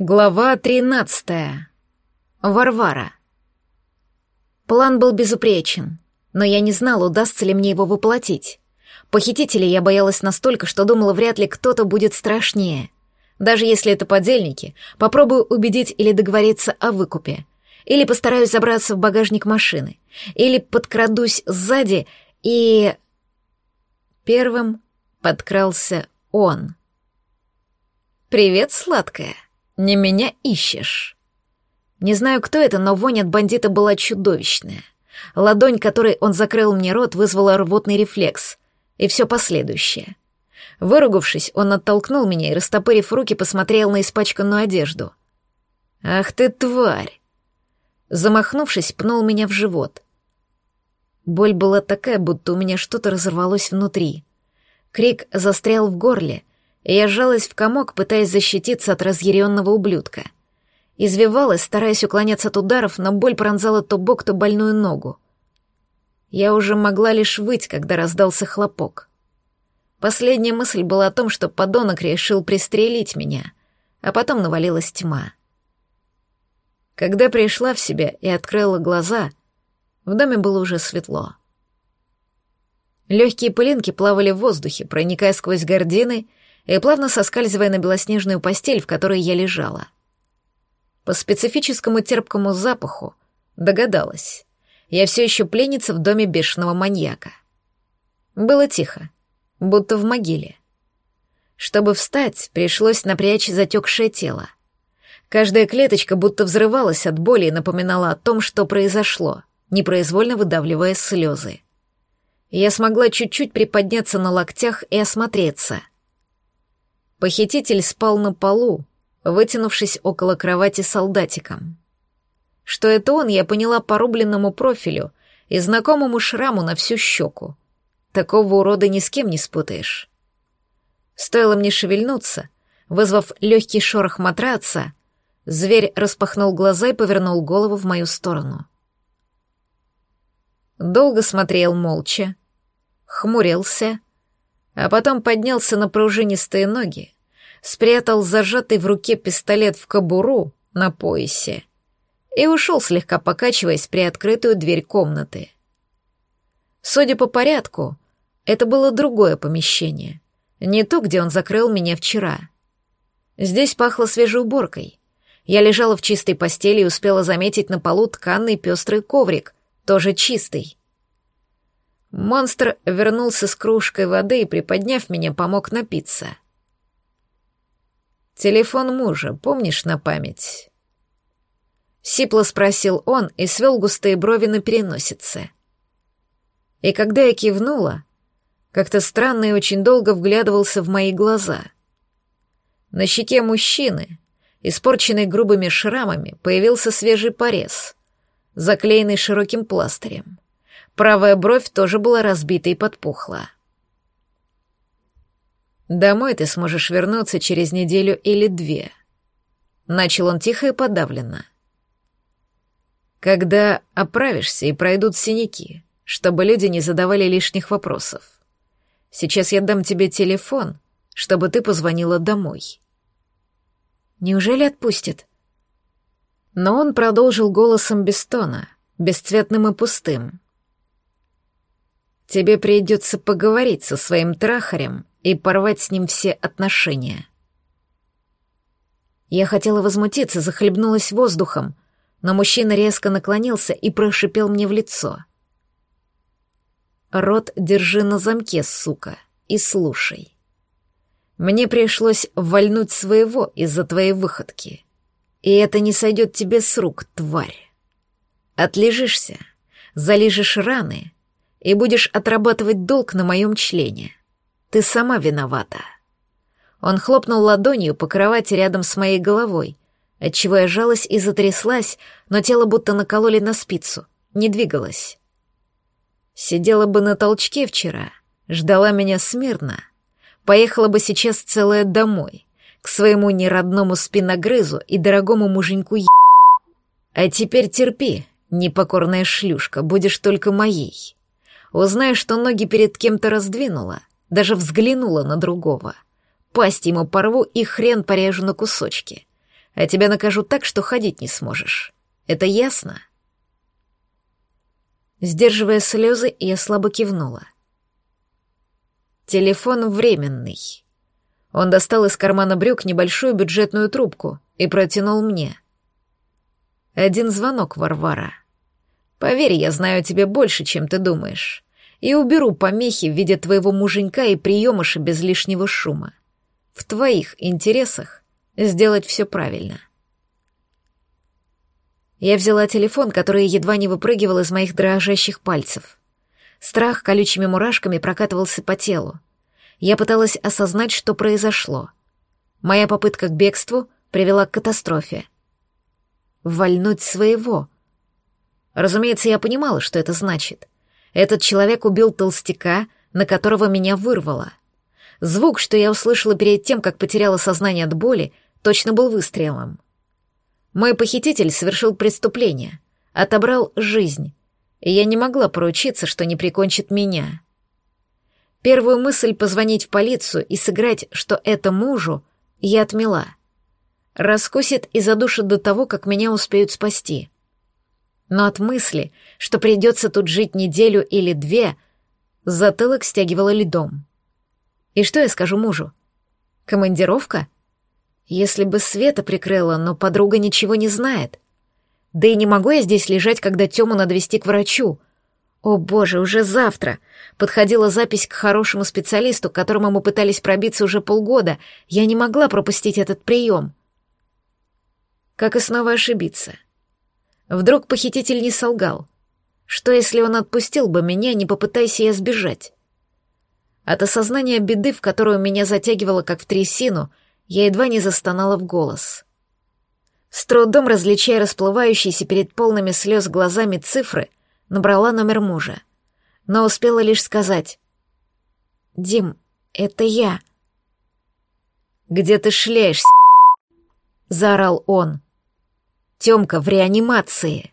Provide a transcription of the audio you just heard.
Глава 13. Варвара. План был безупречен, но я не знала, удастся ли мне его воплотить. Похитителей я боялась настолько, что думала, вряд ли кто-то будет страшнее. Даже если это подельники, попробую убедить или договориться о выкупе. Или постараюсь забраться в багажник машины. Или подкрадусь сзади и... Первым подкрался он. «Привет, сладкая!» Не меня ищешь. Не знаю, кто это, но вонь от бандита была чудовищная. Ладонь, которой он закрыл мне рот, вызвала рвотный рефлекс. И все последующее. Выругавшись, он оттолкнул меня и, растопырив руки, посмотрел на испачканную одежду. «Ах ты, тварь!» Замахнувшись, пнул меня в живот. Боль была такая, будто у меня что-то разорвалось внутри. Крик застрял в горле, я сжалась в комок, пытаясь защититься от разъяренного ублюдка. Извивалась, стараясь уклоняться от ударов, но боль пронзала то бок, то больную ногу. Я уже могла лишь выть, когда раздался хлопок. Последняя мысль была о том, что подонок решил пристрелить меня, а потом навалилась тьма. Когда пришла в себя и открыла глаза, в доме было уже светло. Легкие пылинки плавали в воздухе, проникая сквозь гардины и плавно соскальзывая на белоснежную постель, в которой я лежала. По специфическому терпкому запаху догадалась. Я все еще пленница в доме бешеного маньяка. Было тихо, будто в могиле. Чтобы встать, пришлось напрячь затекшее тело. Каждая клеточка будто взрывалась от боли и напоминала о том, что произошло, непроизвольно выдавливая слезы. Я смогла чуть-чуть приподняться на локтях и осмотреться — Похититель спал на полу, вытянувшись около кровати солдатиком. Что это он, я поняла по рубленному профилю и знакомому шраму на всю щеку. Такого урода ни с кем не спутаешь. Стоило мне шевельнуться, вызвав легкий шорох матраца, зверь распахнул глаза и повернул голову в мою сторону. Долго смотрел молча, хмурился а потом поднялся на пружинистые ноги, спрятал зажатый в руке пистолет в кобуру на поясе и ушел, слегка покачиваясь при открытую дверь комнаты. Судя по порядку, это было другое помещение, не то, где он закрыл меня вчера. Здесь пахло свежей уборкой. Я лежала в чистой постели и успела заметить на полу тканный пестрый коврик, тоже чистый. Монстр вернулся с кружкой воды и, приподняв меня, помог напиться. «Телефон мужа, помнишь на память?» Сипло спросил он и свел густые брови на переносице. И когда я кивнула, как-то странно и очень долго вглядывался в мои глаза. На щеке мужчины, испорченной грубыми шрамами, появился свежий порез, заклеенный широким пластырем. Правая бровь тоже была разбита и подпухла. «Домой ты сможешь вернуться через неделю или две», — начал он тихо и подавленно. «Когда оправишься и пройдут синяки, чтобы люди не задавали лишних вопросов. Сейчас я дам тебе телефон, чтобы ты позвонила домой». «Неужели отпустит?» Но он продолжил голосом без тона, бесцветным и пустым. Тебе придется поговорить со своим трахарем и порвать с ним все отношения. Я хотела возмутиться, захлебнулась воздухом, но мужчина резко наклонился и прошипел мне в лицо. «Рот держи на замке, сука, и слушай. Мне пришлось вальнуть своего из-за твоей выходки, и это не сойдет тебе с рук, тварь. Отлежишься, залижешь раны — и будешь отрабатывать долг на моем члене. Ты сама виновата». Он хлопнул ладонью по кровати рядом с моей головой, отчего я жалась и затряслась, но тело будто накололи на спицу, не двигалось. Сидела бы на толчке вчера, ждала меня смирно, поехала бы сейчас целая домой, к своему неродному спиногрызу и дорогому муженьку е... А теперь терпи, непокорная шлюшка, будешь только моей. Узнай, что ноги перед кем-то раздвинула, даже взглянула на другого. Пасть ему порву и хрен порежу на кусочки. а тебя накажу так, что ходить не сможешь. Это ясно?» Сдерживая слезы, я слабо кивнула. Телефон временный. Он достал из кармана брюк небольшую бюджетную трубку и протянул мне. Один звонок, Варвара. Поверь, я знаю тебе больше, чем ты думаешь, и уберу помехи в виде твоего муженька и приемыша без лишнего шума. В твоих интересах сделать все правильно. Я взяла телефон, который едва не выпрыгивал из моих дрожащих пальцев. Страх колючими мурашками прокатывался по телу. Я пыталась осознать, что произошло. Моя попытка к бегству привела к катастрофе. Вольнуть своего. Разумеется, я понимала, что это значит. Этот человек убил толстяка, на которого меня вырвало. Звук, что я услышала перед тем, как потеряла сознание от боли, точно был выстрелом. Мой похититель совершил преступление, отобрал жизнь, и я не могла поручиться, что не прикончит меня. Первую мысль позвонить в полицию и сыграть, что это мужу, я отмела. Раскусит и задушит до того, как меня успеют спасти. Но от мысли, что придется тут жить неделю или две, затылок стягивало льдом. И что я скажу мужу? Командировка? Если бы Света прикрыла, но подруга ничего не знает. Да и не могу я здесь лежать, когда Тему надо вести к врачу. О боже, уже завтра. Подходила запись к хорошему специалисту, к которому мы пытались пробиться уже полгода. Я не могла пропустить этот прием. Как и снова ошибиться. Вдруг похититель не солгал. Что, если он отпустил бы меня, не попытайся я сбежать? От осознания беды, в которую меня затягивало, как в трясину, я едва не застонала в голос. С трудом различая расплывающиеся перед полными слез глазами цифры, набрала номер мужа, но успела лишь сказать «Дим, это я». «Где ты шляешься?» — заорал он. «Тёмка в реанимации».